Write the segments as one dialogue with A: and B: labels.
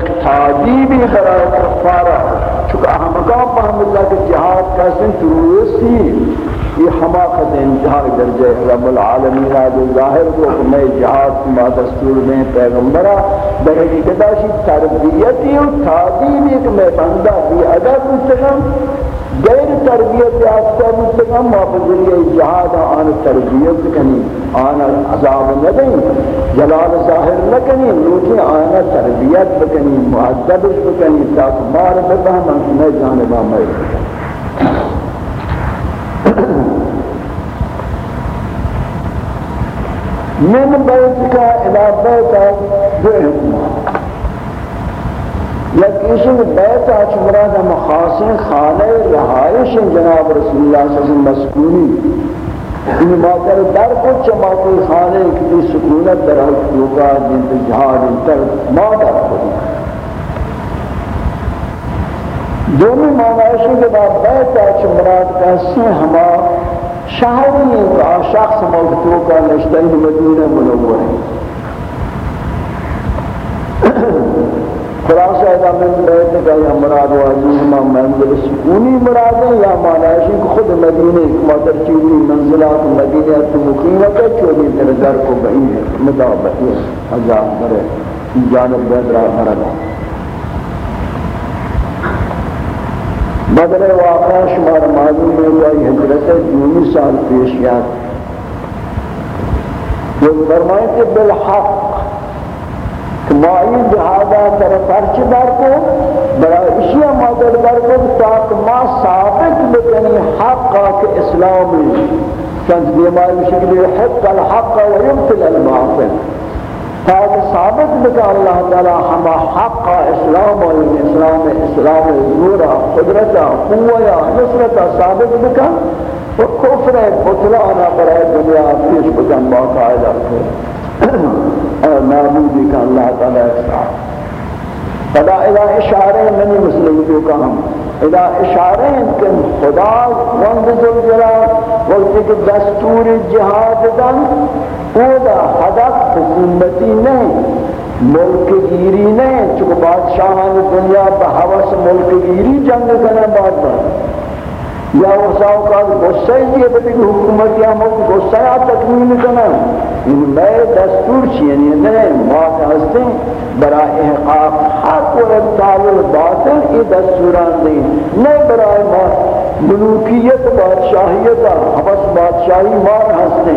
A: یک تعجیبی برای کفارا چکہ احمقان پہم اللہ کے جہاد کیسے تروسی یہ حماقت انتہائی درجہ رب العالمین آج ظاہر کو کہ میں جہاد ما دستور میں پیغمبرہ در حقیقتاشی تربیتی و تعدیمی کہ میں بندہ بھی ادب مستقم غیر تربیت یافتہ مستقم ما بذریعہ جہاد آن تربیت کنی، آن عذاب ندیں، جلال ظاہر نکنی لیکن آن تربیت بکنی معدبش بکنی تاکہ مار بفہم میں جانبہ میں۔ من بیت کا الى بیت دو حکمہ یک ایشن بیت آچ مراد مخاصن خانه رہائش جناب رسول اللہ صلی اللہ علیہ وسلم مسکونی۔ یعنی این ماتر در کچھ ماتر خانه کتی سکونت در حقوقا جنت جہاد انتر ما در کھوڑی دومی معنیشن کے بعد بیت آچ مراد کسی ہما شہری ہیں کہ شخص ملکتوں کا نشتین مدینہ منور ہے۔ خلاصہ اذا من بیت کا یا مراد واجی ما منزل سکونی مراد ہے یا معنی ہے کہ خود مدینے ما در چیزی منزلات مدینہ تو مقیمت ہے چوبی در در کو بہی ہے مدابت ہے۔ حضاب برے جانب بیدرا مرد بدر واقع شمار معلوم ہے کہ حضرت جونی سال پیش یاد۔ جو فرمائے کہ بالحق ما این جہادا تر پرچ در کو برای اشیاء مادر در کو تاک ما ثابت بکنی حقا کہ اسلامی چند بیماری شکلی حق الحق و یمتل الباطل تاک ثابت بکا اللہ تعالی ہما حقا اسلام و اسلام اسلام زورا قدرتا قویا نصرتا ثابت بکا و کفر بطلانا برای دنیا پیش بکن باقاعدہ اور معبودی کا اللہ تعالیٰ اکسار فدا الہ اشارے منی مسلموں کا ہم۔ الہ اشارے کہ خدا وند ذلجلال وقتی کہ دستور جہاد دن اودا حدق حکومتی نہیں، ملک گیری نہیں۔ چکہ بادشاہان دنیا بحوث ملک گیری جنگ کرنے بعد بعد یا وساو کا غصہ یہ بتی حکومت یا ملک، غصہ یا تکمیل کرنا۔ ان میں دستور چیئنی نہیں موت ہستے برا احقاق، حق و ابتال الباطل یہ دستوران دیں نہیں برای موت ملوکیت، بادشاہیت، حبس بادشاہی مار ہستے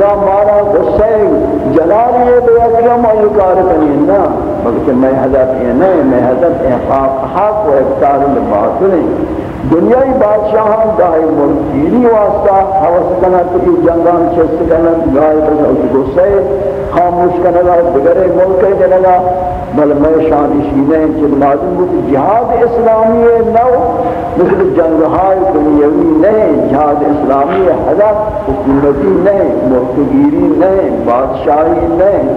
A: یا مارا غصہ جلالی بے اکرم و یکار کنی نا بلکہ میں حضرت یہ نہیں میں حضرت احقاق، حق و ابتال الباطل دنیای بادشاہان دائی ملکیری واسطہ، حوث کنا تکی جنگان چست کنا گائی بس گسے خاموش کنا گا دگرے ملکے دنگا بل میں شانی شینے چل معلوم بود جہاد اسلامی نو، مثل جنگہائی دنیاوی نہیں جہاد اسلامی حضر حکومتی نہیں ملکگیری نہیں بادشاہی نہیں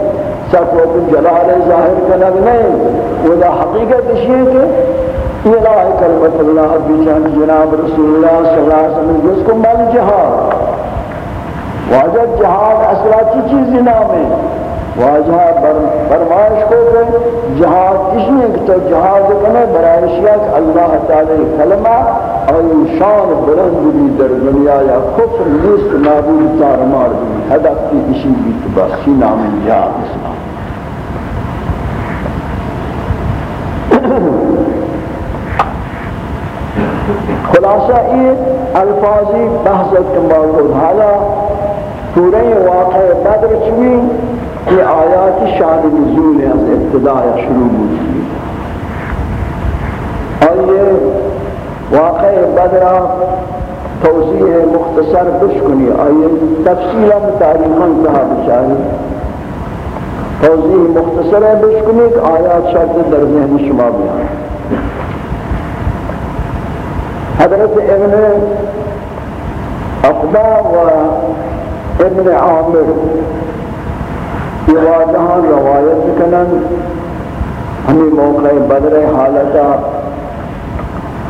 A: سب وقت جلال ظاہر کنگ نہیں وہ حقیقت اشیئے کہ الہ کلمت اللہ بجان جناب رسول اللہ صلی اللہ علیہ وسلم، جس کو مل جہاد۔ واجہ جہاد اصلا چی چیزی نام ہے۔ واجہ فرمائش کو کہ جہاد کسی ہے تو جہاد کنے برائشیہ کہ اللہ تعالی کلمہ اور شان بلند بھی در دنیا یا کفر نیست نابود تارمار بھی حدق کی کسی بھی تو بس کی نام جہاد اسلام۔ خلاصہ یہ الفاظی بحثت کمال کو حالا پورے واقع بدر چوی کہ آیات شان نزول ہے، از ابتداء شروع ہوئی اور یہ واقع بدر توضیح مختصر بشکنی اور یہ تفصیلا تاریخا کہا بچاری. توضیح مختصر بشکنی کہ آیات شرط در ذہن شما بیان. حضرت ابن اقبا و ابن عامر یہ واضحان روایت کنن ہمیں موقع بدر حالتا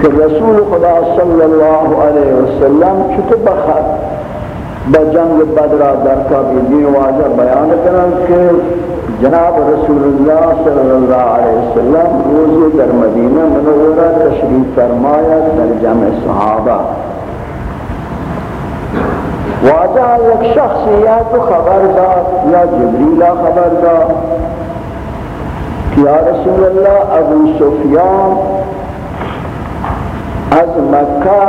A: کہ رسول خدا صلی اللہ علیہ وسلم چھتے بخط بجنگ بدرہ درکا بھی دین واضح بیان کنن کہ جناب رسول اللہ صلی اللہ علیہ وسلم روز در مدینہ منورہ تشریف فرمایا در جمع صحابہ۔ واجہ ایک شخص یا تو خبر داد یا جبریلہ خبر داد یا رسول اللہ، ابو سفیان از مکہ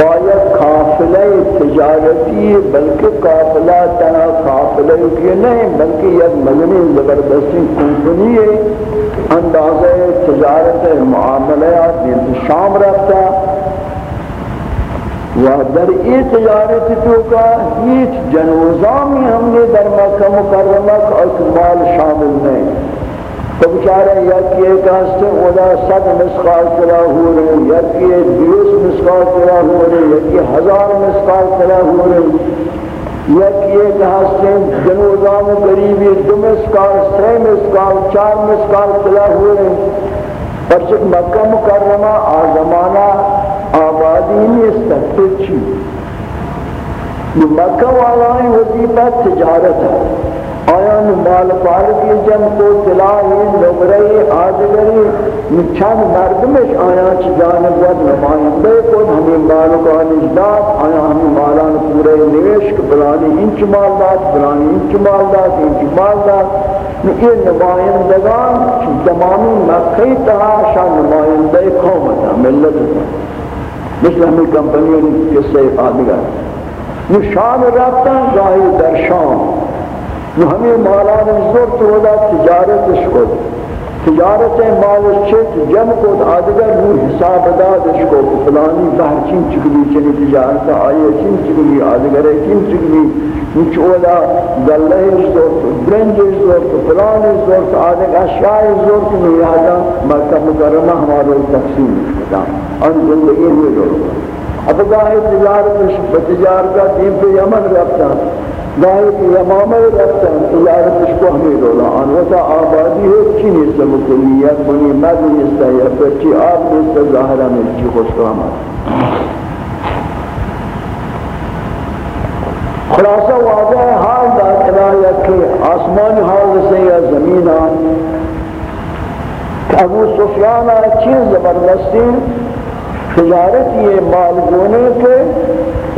A: باید قافلہ تجارتی، بلکہ قافلہ تنا قافلہ کی نہیں، بلکہ یک مدنی زبردستی کمپنی ہے۔ اندازہ تجارت معاملات دین شام رکھتا۔ و در ای تجارت تو کا ہیچ جنوزامی ہم نے در مکہ مکرمہ کا اکمال شامل نہیں۔ تو بچارے یکی ایک ہستے اولا صد مسقال کرا ہو رہے یکی بیس مسقال کرا ہو رہے یکی ہزار مسقال کرا ہو رہے یکی ایک ہستے جنوزام قریبی دو مسقال سی مسقال، چار مسقال کرا ہو رہے پرچک مکہ مکرمہ آزمانہ آبادی نیست تچی مکہ والائیں وزیبہ تجارت ہے۔ آیان مال پارکی جن کو تلاہی نمرئی آدگری چند مردمش آیان چی جانب ود نمائندے کن ہمیں مال کو آیان ہمیں مالان پورے نوشک بلانی انچ مال داد بلانی انچ مال داد انچ مال داد یہ نمائندگان چی تمامی مکہی تہا شان نمائندے قومتا ملت مثل ہمیں کمپنیوں نے کس سے آدگر نشان رابطہ ظاہر در شام نو ہمیں مالان زور تو دا تجارت شکو تجارت مال چت جم کو آدگر نور حساب داد شکو فلانی بہر چین چکلی چنی تجارت آئے چین چکلی آدگر ہے، چین چکلی نچولا گلہ زور تو، برنج زور تو فلانی زور تو آدگر اشیاء زور تو نیادا مکہ مکرمہ ہمارا تقسیم کرتا ان زندگی میں دور اب گاہی تجارت تجارت دین پہ یمن رکھتا۔ گاہی کی امامہ رکھتا ہے تجارت اس کو ہمیں دولا آنوتا آبادی ہے چینی سے مکلیت منی مد نیستا یا پرچی آب نیستا ظاہرہ ملچی خوش قامت خلاصہ واضح حال داخلہ یا کہ آسمان حال سے یا زمین آن ابو سفیان چیز زبردستی تجارت یہ مال گونے کے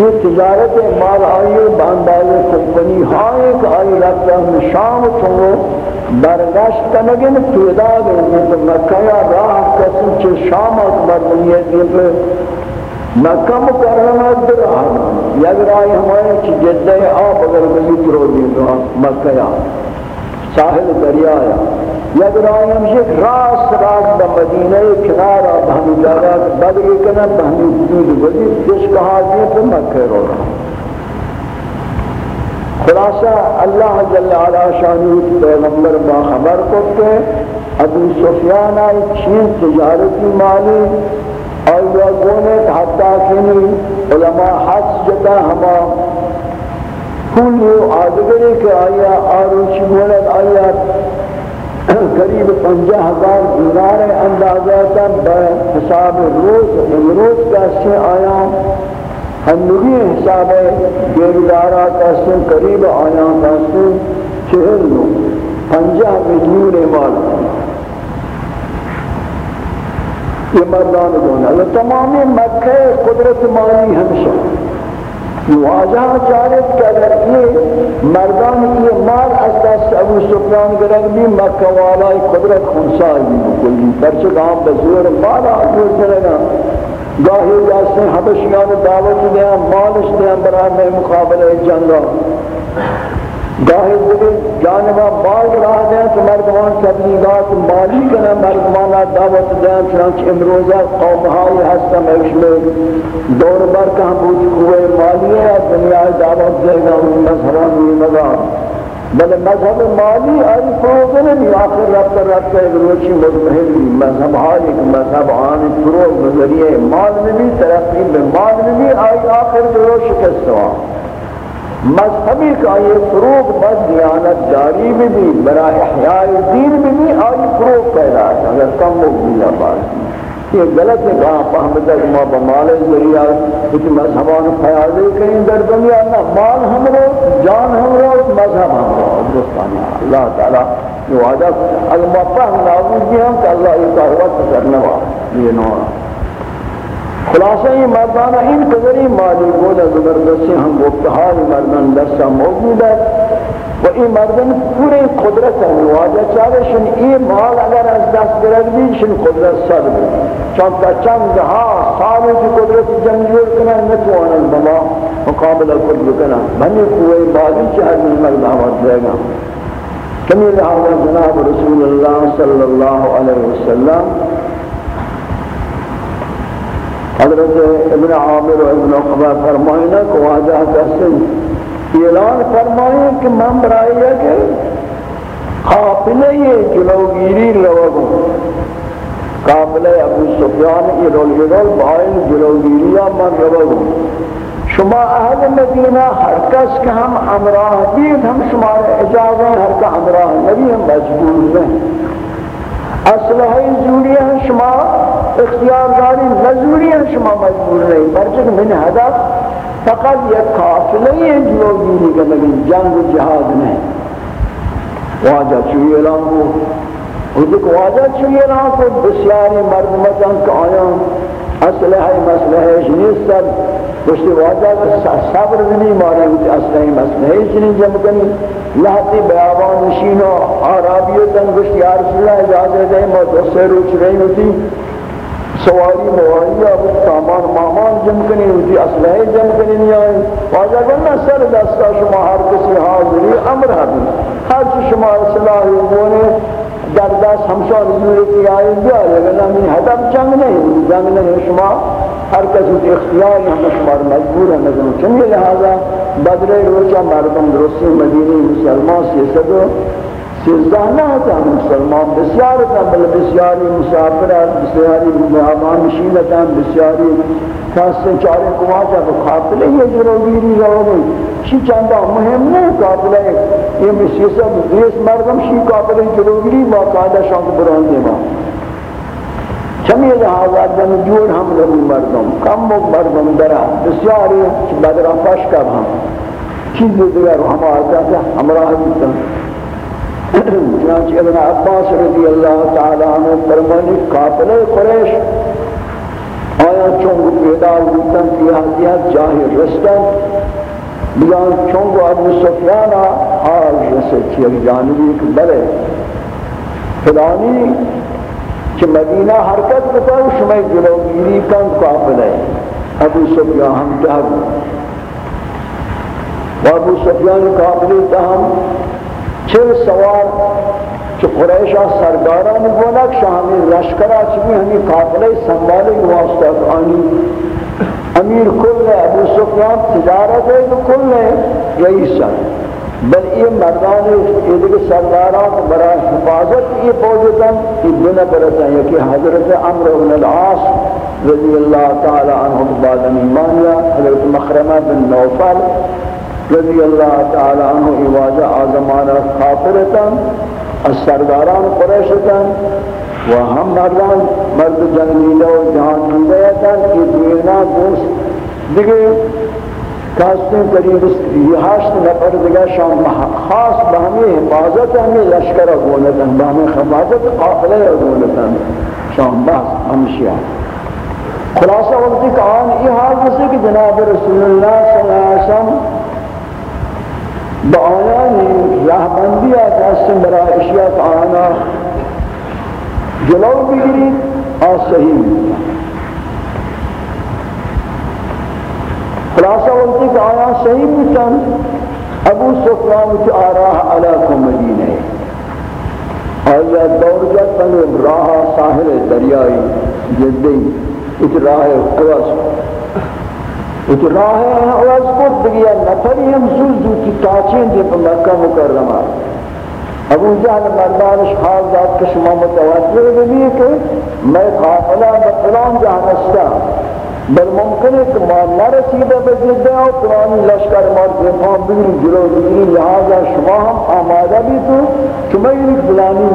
A: یہ تجارت مال آئیے بانداز کمپنی ہائے کہ آئی لگتا ہم شام تو برگشت کنگن پیدا گئے تو مکہ یا راہ کسی چھ شام اکبر دنیا دین مکہ مکرمہ در آنا یک راہ ہمارے چھ جدہ آپ اگر مزید رو دین مکہ یا ساحل دریا یا یک رایم یک راست راست با مدینه کنارا بہمی جاگا بدری کنا بہمی حدود وزی جس کہا دیئے تو مکہ رو رہا خلاصہ اللہ جل علا شانوت پیغمبر با خبر کرتے ابو سفیان آئی چین تجارتی مالی اور یہ گونے حتی کنی علماء حس جتا ہما پولی آدگری کے آیا آروچی مولد آیا قریب پنجہ ہزار دینار اندازہ تب حساب روز یعنی امروز کا سے آیا۔ ہنگی حساب گیردارہ کا سے قریب آیا کا سے چہل نو، پنجہ ملیون مال۔ یہ مردان دونا تمامی مکہ قدرت مالی ہمشہ واجہ چارت کر یہ مردان کی مال از دست ابو سفیان گرگ بھی مکہ والا قدرت خونسائی بھی کلی پرچہ گام بزور مال آدھو سرگا گاہی جاستے حبشیان دعوت دیا مالش دیا برای میں مقابلہ جنگا۔ گاہی دیگر جانبا مال راہ دیں کہ مردمان تبلیغات مالی کنا مردمانا دعوت دیں، چنانچہ امروزہ قومہائی ہستا میش میں دور بر کہاں بوچ کوئے مالی ہے دنیا دعوت دے گا ان مذہبان یہ مگا بل مذہب مالی آئی فروغ نہیں آخر رب کر رب کا ایک روچی مضمحل بھی۔ مذہب آئی مذہب آنی فروغ نظریے مال میں بھی ترقی میں مال میں بھی آئی آخر جو شکست ہوا مذہبی کا یہ فروغ بد دیانت جاری بھی بھی برای احیاء دین بھی بھی آئی فروغ پیدا ہے۔ اگر کم وہ بھی بات یہ غلط ہے کہاں فہمت ہے کہ ما بمال ذریعہ کچھ مذہبان فیاضے کہیں در دنیا نہ مال ہم رو، جان ہم رو، مذہب ہم رو۔ دوستانی اللہ تعالیٰ یہ وعدہ، اگر ما فہم نابود بھی ہم کہ اللہ یہ کاروات کرنے والا یہ نوعا خلاصہ یہ مردانہ ان قدری مالی بولا زبردستی ہم گفتہار مردان دستا موجود ہے و این مردم پوری قدرت ہیں واجہ چاہے شن این مال اگر از دست برد بھی شن قدرت سر بھی چون تا چند ہا سالوں کی قدرت جنگ جور کنا نتوانا بما مقابل کل بکنا بنی کوئی بازی چاہر من مرد آمد دے گا۔ کمی لہذا جناب رسول اللہ صلی اللہ علیہ وسلم حضرت ابن عامر و ابن عقبہ فرمائنا کہ واجہ کسی اعلان فرمائیں کہ من برائی ہے کہ قابلہ یہ جلوگیری لوگوں قابلہ ابو سفیان ایرول ایرول بائن جلوگیری من لوگوں شما اہل مدینہ ہر کس کہ ہم امراہ دید ہم شمار اجازہ ہر کا امراہ نبی ہم مجبور ہیں۔ اسلحہ زوری ہیں شما اختیار داری نزوری ہیں شما مجبور نہیں برچک من حدث فقط یک قافلہ یہ جو گیری کہ لیکن جنگ و جہاد نہیں واجہ چوئی اعلان کو حضرت واجہ چوئی اعلان کو بسیاری مردمتاں کہ آیا اسلحہ مسلحہ شنیس کشتی واجہ صبر نہیں مارے ہوتی اسلحہ مسلحہ شنیس جمع کنی. لہتی بیابان نشین و آرابیتاں کشتی یا رسول اللہ اجازت ہے موت سے روچ رہی ہوتی سواری مواری اب سامان مامان جم کنی ہوتی اسلحے جم کنی نہیں آئی واجہ کرنا سر دستا شما ہر کسی حاضری امر حبی ہر چی شما اصلاح ہونے در دست ہمشان زوری کی آئی دیا لیکن ہمیں حدب جنگ نہیں جنگ نہیں شما ہر کس کے اختیار میں همه شمار مجبور هم از اون چنین لحاظا بدر روچا مردم درستی مدینی مسلمان سے سیصد و سیزده نه تا مسلمان. بسیار تا بل بسیاری مسافرات بسیاری مهمان شیلتا بسیاری کسی چاره کواجا به قابله یه جروگیری روانی چی چند مهم نه قابله یہ سیصد دیس مردم شی قابله جروگیری با قاعده شانک برانده ما. چمی لحاظہ دن جوڑ ہم لگو مردم. کم مک مردم درہ بسیاری بدرہ پشکب ہم چیز دیگر ہم آتا تھا ہمراہ بیتا چنانچہ ابن عباس رضی اللہ تعالی عنہ فرمانی، قاتل قریش. آیا چونگو پیدا ہوتن کی حدیت جاہی رستن؟ بیان چونگو ابو سفیانا حال رسد کی ایک جانبی ایک بلے فلانی کہ مدینہ حرکت بتا شمع جلوگیری کن قافل ہے ابو سفیان ہم جہد و ابو سفیان قافلی تاہم چل سوار کہ قریشہ سرداران بولک شاہمی لشکرہ چکی ہمیں قافلہ سنبھالے واسطہ آنی۔ امیر کل ہے، ابو سفیان تجارت ہے، تو کل رئیسا بل یہ مردان یہ دیکھ سرداران برای حفاظت یہ پوجتاں یہ بنا برتا ہے کہ حضرت عمر بن العاص رضی اللہ تعالی عنہ بعد ایمانیا حضرت مخرمہ بن نوفل رضی اللہ تعالی عنہ ایواجہ آزمان خاطرتا السرداران قریشتا و ہم مردان مرد جنگیلہ و جہان جنگیتا کہ دینا دوست دیگے کاستے قریب یہ ہاشت نفر دیگا شام خاص بہمی حفاظت، ہمیں لشکر گولتا بہمی حفاظت قافلہ گولتا شام بحث ہمشیہ خلاصہ وقتی کہ آن یہ حال کہ جناب رسول اللہ صلی اللہ علیہ وسلم با آیانی رهبندی هستن برای اشیاء آنا جلو بگیرید آسهی خلاصہ وقتی کہ آیا صحیح بکن ابو سفران کی آراہ علیکم مدینہ۔ آیا دور جات پنگ راہ ساحل دریائی جدی اس راہ قوس ایک راہ ہے کو دیا نفری ہم زل کی تاچین دے پر مکہ مکرمہ۔ ابو جہل مردانش حال ذات کے شما متوجہ بھی کہ میں قافلہ بطلان جہاں بل ممکن ہے کہ مار نہ رسیدہ بجدہ اور قرآن لشکر مار دیفان بگری جلو بگری لہذا شما ہم آمادہ بھی تو شما یہ فلانی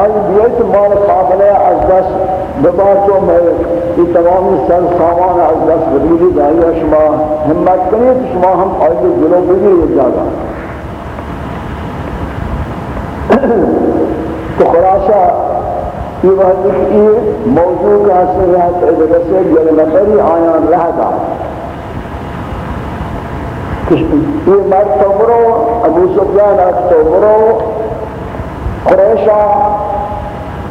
A: آئی بیت مال قابلہ از دست بباتو میں یہ تمامی سر سامان از دست بدیلی دائیہ شما ہمت کنی تو شما ہم آئی جلو بگیر جاگا تو خلاصہ یہ وقت یہ موضوع کا حسن رہا تو سے جل نفری آیان رہ دا یہ مرد تو برو ابو سفیان اب تو برو قریشہ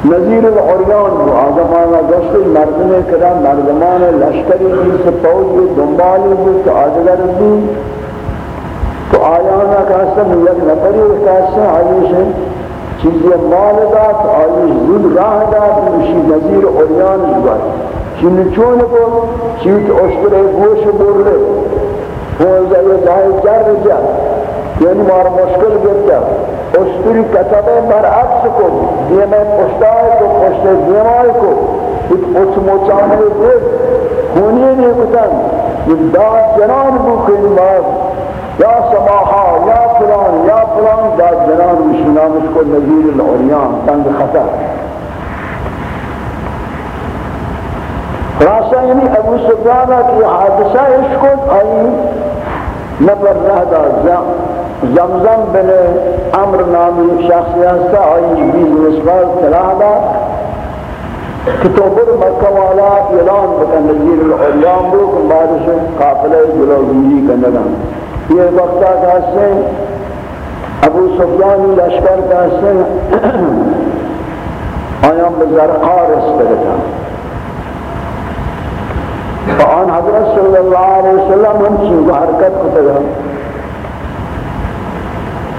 A: نظیر العریان کو آدمانا گشت، مردم کرا مردمان لشکری سے پوج دنبالی بھی تو آدگر بھی تو آیانا کہاستا یک نفری کہاستا آئیش ہے چیزی مال دات آئیش زود راہ دات مشی نظیر عریان جوار چین چون کو چیت اشتر گوش بورلے وہ جائے جر جا یعنی مار مشکل گتا اشتری کتبه برعکس کو دیمه پشتای کو پشت دیمای کو ایک اچ موچانه دیر خونی نہیں کتن یہ داد جنان بو کلمات یا سماحا یا فلان یا فلان داد جنان مشنامش کو نظیر العریان، تنگ خطر. خلاصہ یعنی ابو سفیانہ کی حادثہ عشق آئی نبر رہ دا زمزم بن امر نامی شخصی ہستا آئی بیز نسبال صلاح دا، کہ تو بر مکہ والا اعلان بکن، نظیر العلیام بو کن بارش قافلہ جلو گیری کنگان یہ وقتا کہاستے ابو سفیانی لشکر کا کہاستے آیام بزرقار استگتا فآن حضرت صلی اللہ علیہ وسلم ہم چیز حرکت کو کتگا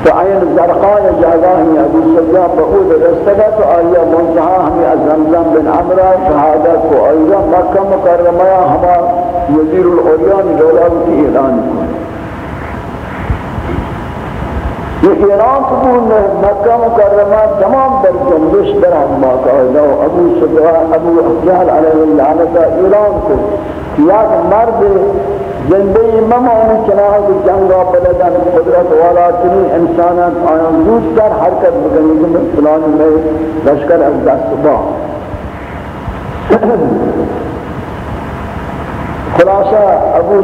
A: تو این زرقاء جاگاہی ابو سفیان بخود رستگا تو آیا منتہا ہمیں از زمزم بن عمرہ شہادت کو آیا۔ مکہ مکرمہ ہما یزیر العریان دولت کی اعلان کو یہ اعلان قبول میں مکہ مکرمہ تمام در جنبش در ہم باقاعدہ ابو سفیان، ابو جہل علیہ اللعنہ اعلان کو یا مرد زندگی ممانی چناہ کی جنگا بلدن، قدرت والا تنی انسانات آیان دوست در حرکت بکنی کہ فلان میں لشکر از دست با۔ خلاصہ، ابو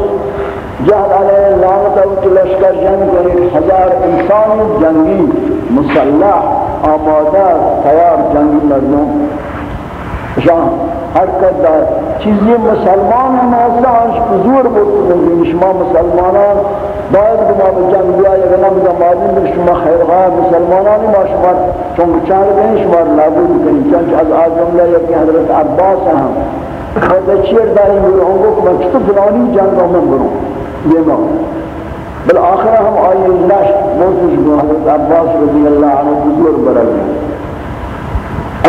A: جہل علیہ اللعنت اوچ لشکر جنگ یعنی ہزار انسان جنگی، مسلح، آمادہ، تیار جنگی مردوں شان حرکت دار چیزی مسلمان ناسا آنش بزور بود شما مسلمانان، باید بما بجنگ بیایی غنم دا مادین بر شما خیرخواه مسلمانانی ما شما، چون بچار دیں شما نابود کنی چونچ از آزم لے یکی حضرت عباس هم، خود چیر داری میرے ہوں گو کہ میں چطور فلانی جنگ من بروں یہ ما بالآخرہ ہم آئی نشت موتش بو حضرت عباس رضی اللہ عنہ بزور برای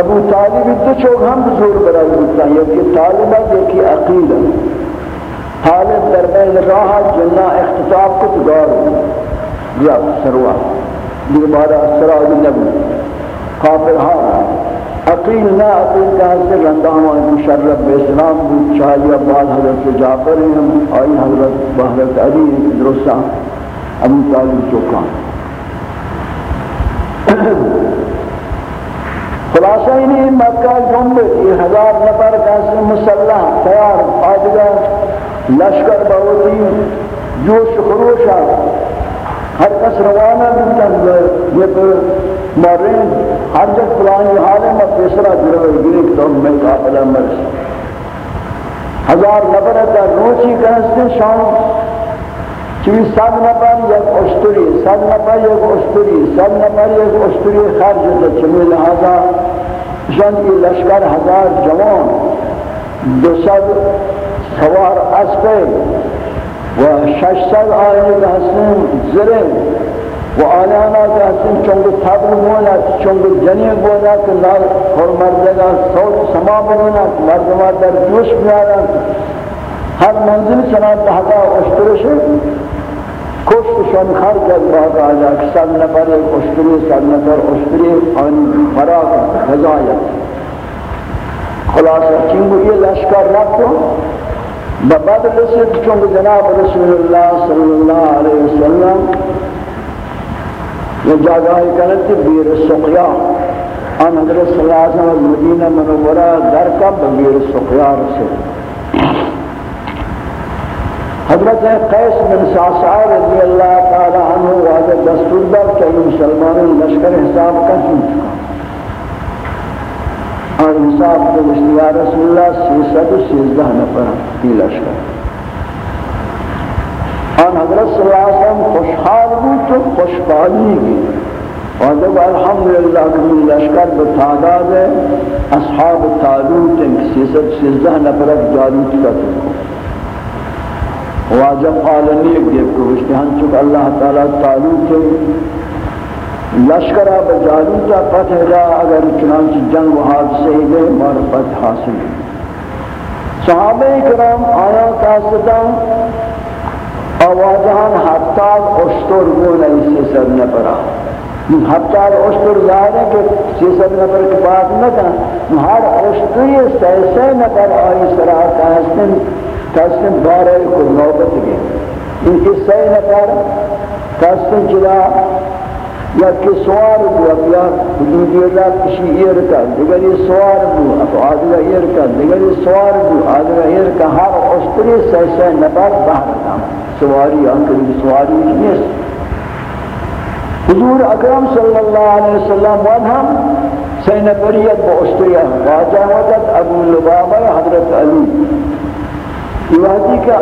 A: ابو طالب دو چوک ہم بزور برائی بودتا ہے یکی طالبہ یکی عقیدہ طالب در راہ جنہ اختتاب کو تدار یا سروا دیگر بارا سراج نبی قابل ہاں۔ عقیل نہ عقیل کا حضر رندہمان مشرف بے اسلام بود چاہیے بعد حضرت جعفر ہیں آئی حضرت بحرت علی درستہ ابو طالب چوکان خلاصہ انہیں مکہ جنب، یہ ہزار نفر کیسے مسلح، تیار آدھگا لشکر بہتی جوش خروشا ہر کس روانہ بکن یہ پر مارین ہر جب پلانی حالے میں تیسرا جروے گریک تو میں قابلہ مرس ہزار نفر در روچی کہستے شام۔ چوی صد نفر یک اشتری صد نفر یک اشتری صد نفر یک اشتری خرج ہوتا چمی لہذا جن کی لشکر ہزار جوان، دو سد سوار اسپے و شش سد آئینی کا حسن زرے و آنانا کا حسن چونگ تبر مولا چونگ جنی بولا کہ نال اور مردگا صوت سما بنونا مردما در جوش بیارا ہر منزل سنات لہذا اشترش کشتشان خرج از بعد آجا که صد نفر، اشتری صد نفر، اشتری آن فراغ هزایت خلاصه چنگو چونکہ جناب رسول اللہ صلی اللہ علیہ وسلم یہ جاگاہی کرتے بیر سقیا ان حضرت صلی اللہ علیہ وسلم مدینہ منورہ در کا بغیر سقیار سے حضرت قیس بن ساسار رضی اللہ تعالی عنہ واجہ دستور دار کہ مسلمانوں لشکر حساب کا چون چکا اور حساب کو یا رسول اللہ سیسد و سیزدہ نفر کی لشکر اور حضرت صلی اللہ علیہ وسلم خوشحال بھی تو خوشحالی بھی اور جب الحمدللہ کمی لشکر بتعداد ہے، اصحاب تعلوت ان سیسد سیزدہ نفر جالوت کا تو۔ واجب عالمی ایک دیب کو وشتی ہم چکا اللہ تعالیٰ تعلق کے لشکرہ بجالوتا فتح جا اگر چنانچہ جنگ و حادثے گئے معرفت حاصل صحابہ کرام آیا تاسدہ آوازان ہفتاد اشتر گون ایسے سر نپرا ہفتاد اشتر ظاہر ہے کہ سی سر نپر کی بات نہ کہا ہر اشتری سیسے نپر آئی سراتا ہے کسن بارے کو نوبت گئے۔ ان کی سی نفر کسن چلا۔ یا کی سوار بو، یا حدودی اللہ کشی ایر کا دیگری سوار بو اب آدھگا ایر کا دیگری سوار بو آدھگا ایر کا ہر اشتری سی سی نفر باہر کام سواری انکلی سواری نیست حضور اکرم صلی اللہ علیہ وسلم ونہم سی نفریت با اشتری واجہ وقت ابو لبابہ حضرت علی۔ یہ کہ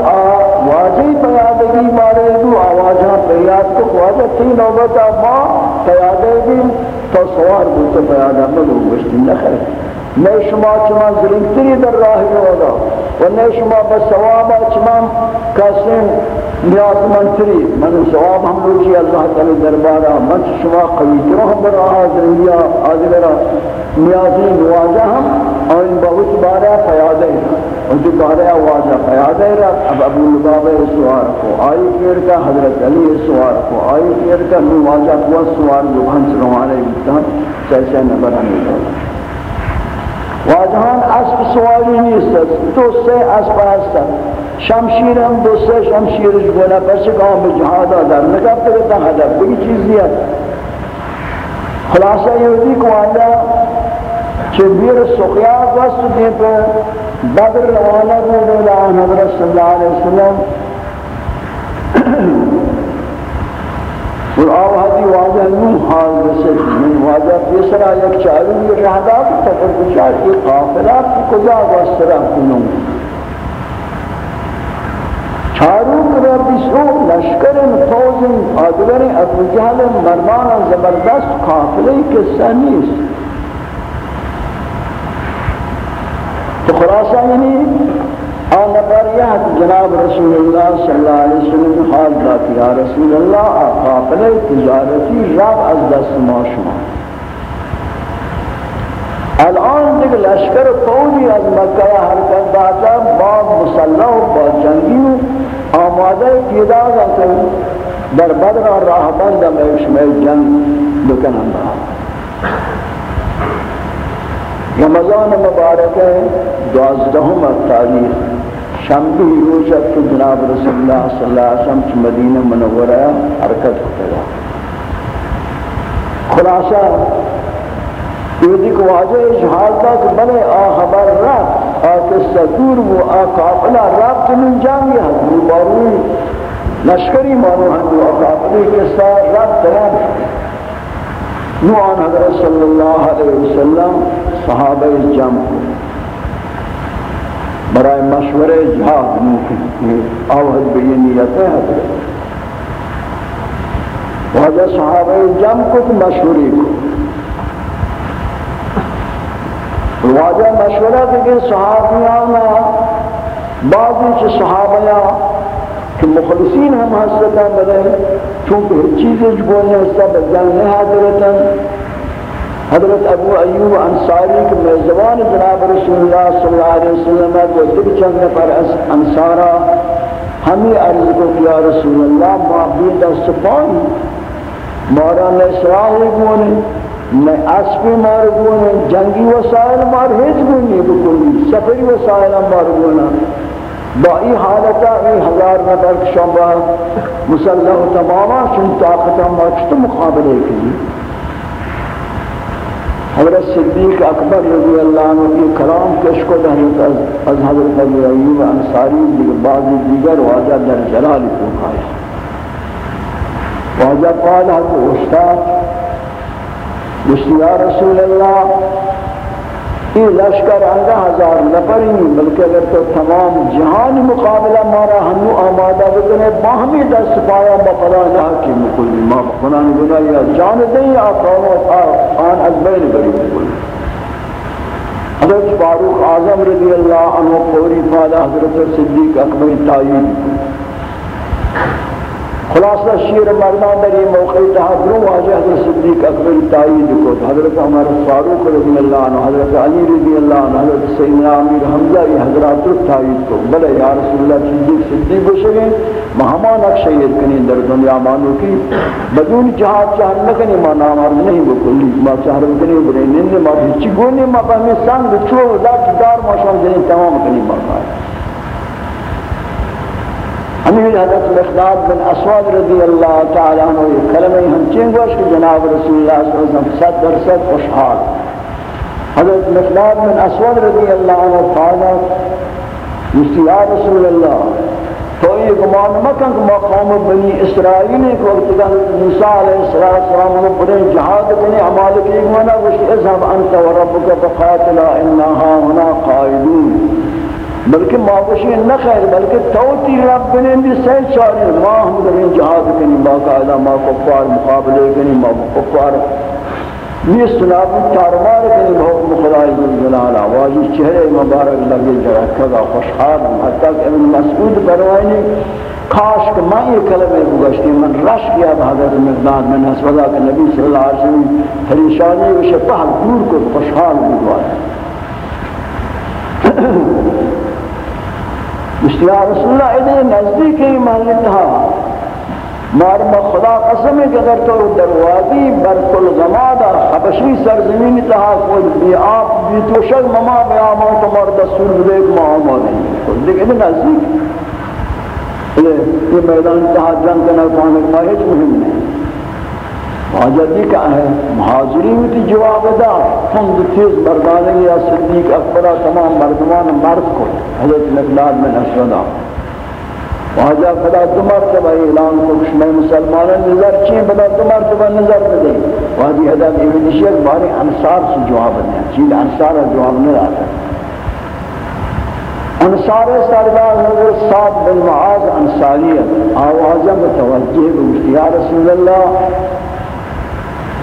A: واجی پیادگی مارے دو آوازاں پیاد کو واجہ تین نوبتا ماں پیادگی تو سوار بوتا پیادا ملو گشتی نخر میں شما چما ظلمتری در راہی ہوگا و میں شما بسوابا چما کسیم نیاز منتری۔ من سواب ہم روچی اللہ تعالی دربارا من شما قویتروں ہم بر آہا زندگیا آدھگرہ نیازی نوازہ ہم اور ان بہت بارا پیادگی ان کی بارے آواز پیاد ہے اب ابو لبابہ سوار کو، آئی پیر کا حضرت علی سوار کو، آئی پیر کا نواجہ کو سوار جو ہنس روانے بیتا چیسے نبر ہمیں دو واجہان اسب سواری نہیں سکت دو سے اسب ہستا شمشیر ہم دو سے شمشیر جو جگونا پرچے گاؤں میں جہادا در نگا پرتا حدر بڑی چیز دیا خلاصہ یہ ہوتی کو آنگا کہ بیر سقیاء وست دے بدر روانہ کو دولا آن حضرت صلی اللہ علیہ وسلم اور آوازی واجہ نون حال رسل من واجہ پیسرا یک یہ رہدا تفر بچار کی قافلات کی کجا واسرہ کنوں چارو کرا بیسو لشکرن فوزن آدگرن ابو جہل مرمان زبردست قافلی کے سنیست تو خلاصہ یعنی آن نفریات جناب رسول اللہ صلی اللہ علیہ وسلم حال ذاتی، یا رسول اللہ قافل تجارتی رب از دست ما شما. الان دیکھ لشکر فوجی از مکہ حرکت داتا با مسلح و با جنگی و آمادہ کیداز آتا در بدر راہ بند میں شمیل جنگ بکنن رہا رمضان مبارک ہے، دوازدہم تاریخ۔ شمبی روشت تو جناب رسول اللہ صلی اللہ علیہ وسلم کی مدینہ منورہ حرکت ہوتا ہے۔ خلاصہ، یہ کو واجہ اشحال تھا کہ بلے آ خبر رات، آ قصہ دور وہ آ قافلہ رات من جانگی ہے باروی لشکری مانو ہم آ قافلی قصہ رات تیار نوان حضرت صلی اللہ علیہ وسلم صحابہ جمع کو برای مشورے جہاد ممکن آوہد بھی نیت ہے حضرت وجہ صحابہ جمع کو مشوری کو۔ واجہ مشورہ کہ صحابیان بعضی چھ صحابیان کہ مخلصین ہم حسدہ بلے چونکہ چیزیں جو بولنے سب جنگ حضرتاً۔ حضرت حضرت ابو ایوب انصاری کے میزبان جناب رسول اللہ صلی اللہ علیہ وسلم کو دل چند پر انصارا۔ ہمیں عرض کو کیا رسول اللہ معبید سپان مارا نے سراحی گونے میں اسپی مار گونے جنگی وسائل مار، ہیچ گونی بکلی۔ سفری وسائل مار گونا با ای حالتا ای ہزار نفر شنبہ مسلح تماما چون طاقتا ما چطور مقابلے کی حضرت صدیق اکبر رضی اللہ عنہ کی کلام کش کو حضرت از حضرت ابو ایوب انصاری دیگر بعض دیگر واجہ در جلال کو کھایا واجہ قال، حضرت استاد یا رسول اللہ یہ لشکر آگا ہزار نفری، بلکہ اگر تو تمام جہان مقابلہ مارا، ہنو آمادہ بکنے، باہمی دست پایا بقلا نہ کی مکلی ما بقنان گنا یا جان دیں یا قوم آن از بین بری مکلی۔ حضرت فاروق اعظم رضی اللہ عنہ پوری فالا حضرت صدیق اکبر تعیین خلاصہ شیر مردان در یہ موقع تحضروں واجہ حضرت صدیق اکبر تائید کو حضرت عمر فاروق رضی اللہ عنہ، حضرت علی رضی اللہ عنہ، حضرت سیدنا امیر حمزہ، یہ حضرات تائید کو بلے یا رسول اللہ صدیق صدیق بشگیں مہما نقشید کنی در دنیا مانو کی. بدون جہاد چاہر نکنی ما نامار نہیں بکلی. ما چاہر بکنی برے نند ما ہچی گونی ما پہمی سنگ چو لاک دار ما شان جنی تمام کنی، ما کھائے ہمیں حضرت مخداد بن اسود رضی اللہ تعالی عنہ یہ کلمہ ہم چین گوش کہ جناب رسول اللہ صلی اللہ علیہ وسلم صد درصد خوشحال۔ حضرت مخداد بن اسود رضی اللہ عنہ فرمایا یا رسول اللہ، تو یہ گمان مکن کہ مقام بنی اسرائیل نے کہ وقت کہ موسیٰ علیہ السلام نے بڑے جہاد بنی عمال کی گمانا وشی اذهب انت وربك فقاتلا انها هنا قائدون۔ بلکہ معاشی نہ خیر، بلکہ توتی رب نے بھی سے چارے ماہ ہم در جہاد کنی باقاعدہ ما کفار مقابلے کنی، ما کفار یہ سناب تارمار کنی بہت خدای جلال آوازی، چہرے مبارک لگے جرا کھگا خوشحال، حتی کہ ابن مسعود بروائنی کاش کہ میں یہ کلمہ گوشتی من رش کیا حضرت مقداد من حسودہ کہ نبی صلی اللہ علیہ وسلم پریشانی و شفاہ دور کو خوشحال بگوائے اشتیا رسول اللہ ادھے نزدیک ہی محل تھا ہاں۔ مار با خدا قسم ہے کہ اگر تو دروازی بر کل حبشی سرزمین تہا کوئی بی آپ بی تو مما بی آمان تمہار دستور بدے کہ ماں آمان دیکھ ادھے نزدیک۔ یہ میدان تہا جنگ کرنا پانے کا ہیچ مهم نہیں حاجتی کا ہے محاضری میں تی جواب دا فند تیز مردانے یا صدیق اکبرہ تمام مردمان مرد کو۔ حضرت مقداد میں نشودا واجہ خدا دو مرتبہ اعلان کو میں مسلمان نظر چین بدا دو مرتبہ نظر بدے واجی حضرت ابن شیخ بارے انصار سے جواب دیں۔ چیز انصار جواب نہیں آتا۔ انصار سردار حضرت صاد بن معاذ انصاریت آوازہ متوجہ بگشتی رسول اللہ۔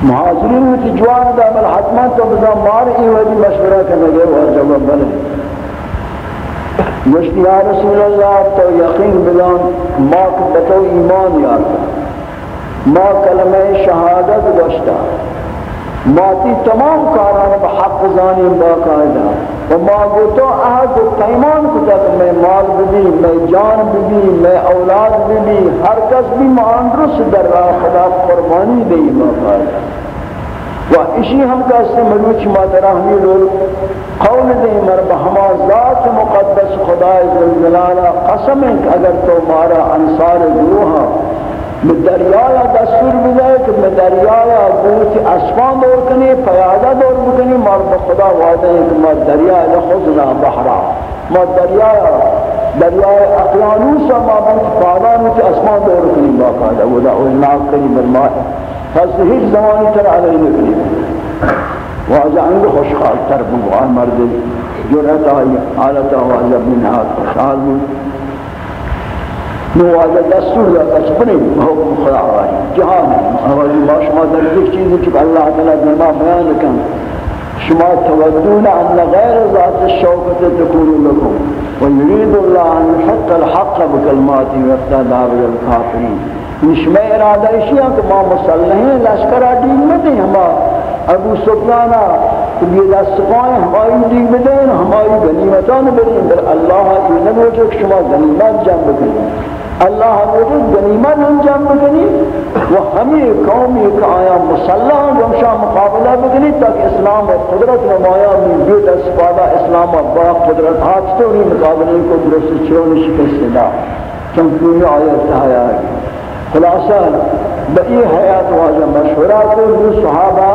A: محاضرین ہوتی جوان دا بل حتما تو بزا مار ای وجی مشورہ کرنے گئے وہ جواب بلے مشتی یا رسول اللہ، تو یقین بلان، ما کبتو ایمان یارتا ما کلمہ شہادت گوشتا۔ ما تی تمام کاران بحق زانی باقاعدہ و ما گوتو احد پیمان کتا کہ میں مال بھی میں جان بھی میں اولاد بھی ہر کس بھی مان رس در راہ خدا قربانی دے باقاعدہ و اسی ہم کا اس سے ملوچ مادرہ ہمیں لوگ قول دیں، مرب ہما ذات مقدس خدا جلالہ قسم ہے کہ اگر تو مارا انصار گروہا میں دریایا دستور بدائے کہ میں دریایا بوچ اسفان دور کنی، پیادہ دور بکنی مار خدا وعدہ ہے کہ میں دریا لخذنا بحرا۔ میں دریایا، دریائے اقیانوسا ما بوچ پادانو چی اسفان دور کنی باقاعدہ ودا اولناک کنی برمائے فس ہیچ زمانی تر علیہ نکنی واجہ انگو خوشخال تر بگو مرد جو رہتا ہے حالتا واجہ بن خوشحال بود نواز دستور دا تشبنی حکم خدا آئی جہان اولی ما شما در دیکھ چیزی چکا اللہ تعالی دنما بیان کن شما تودون ان غیر ذات الشوکت تکونو لکم ویرید اللہ ان حق الحق بکلماتی وقتا دار الکافرین۔ شما ارادہ اشیاء کہ ما مسلحیں لشکرہ دین میں دیں ہما ابو سفیانہ یہ دستقائیں ہماری دین میں دیں ہماری غنیمتان برین در اللہ یہ نبوچے کہ شما غنیمت جنب کریں اللہ حضرت غنیمت انجام بکنی و ہمیں قومی کا آیا مسلح جمشا مقابلہ بکنی، تاکہ اسلام و قدرت نمایا من بیت اسفادہ اسلام و با قدرت ہاتھ تو نہیں مقابلے کو درست چرونی شکست دا چونکہ یہ آیت تحایا ہے خلاصہ بئی حیات واجہ مشورہ کو جو صحابہ،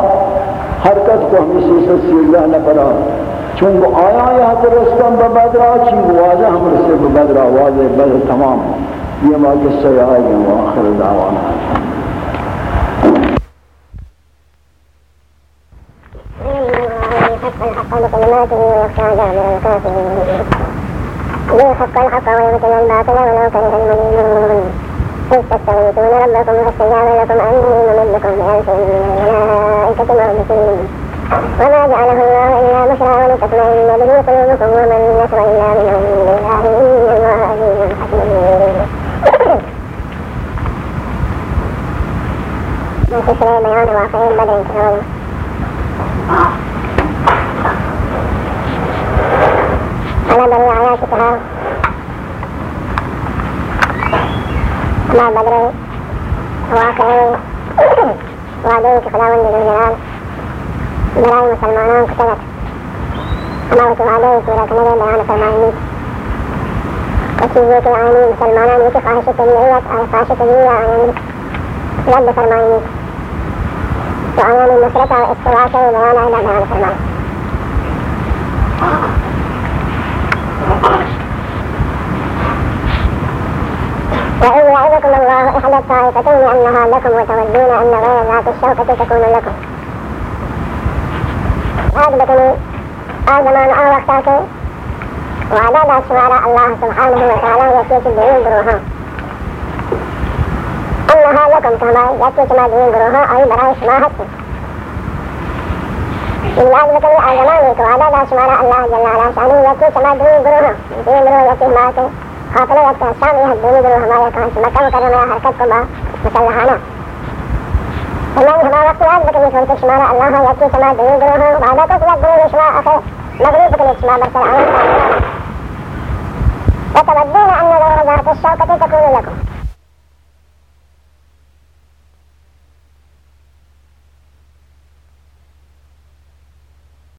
A: حرکت کو ہمیشہ سے سیدہ نہ کرا چونکہ آیا یا درستان ببدرا چونکہ واضح ہم رسے ببدرا واضح بدر تمام۔ یہ ماں سے آئے گا آخر دعوانا
B: حق الحق الباطل ولو كره المجرمون إذ تستغيثون ربكم فاستجاب لكم أني ممدكم بألف من الملائكة وما جعله الله إلا بشرى ولتطمئن به قلوبكم وما النصر إلا من عند الله إن الله عزيز حكيم من خشري بيان واقعي بدر كغيره على بني عياشتها ما بدر واقعي وعدوك خداوند ذو الجلال براي مسلمانان كتبت أما وتوعدوك ولا كنبي بيان فرمانيك وتيجيك يعني مسلمان يكي فاحشة تبيعية أي فاحشة تبيعية يعني رب فرمانيك تعاون المشركة والاشتراك لبيان أنها مسلمة. وإن يعظكم الله إحدى الطائفتين أنها لكم وتودون أن غير ذات الشوكة تكون لكم. أثبتني آدمان أو وقتك وعدد الشعراء الله سبحانه وتعالى يسيك الدين بروحه. آئی برای شما حتی ان آج بکنی آج زمان ایک وعدہ دا شمارا اللہ جل علا شانی یکی چما دین گروہاں دین گروہ یکی ماتے خاطرہ یکی شامی ہے دین گروہ ہمارے کہاں سے مکہ مکرمہ حرکت کو با مسلحانہ فلان ہما وقت یاد بکنی کھولتے شمارا اللہ یکی شما دنی گروہ وعدہ کو سلک دنی شما اخر مغریب بکنی شما برسل عام وتبدون أن غير ذات الشوكة تكون لكم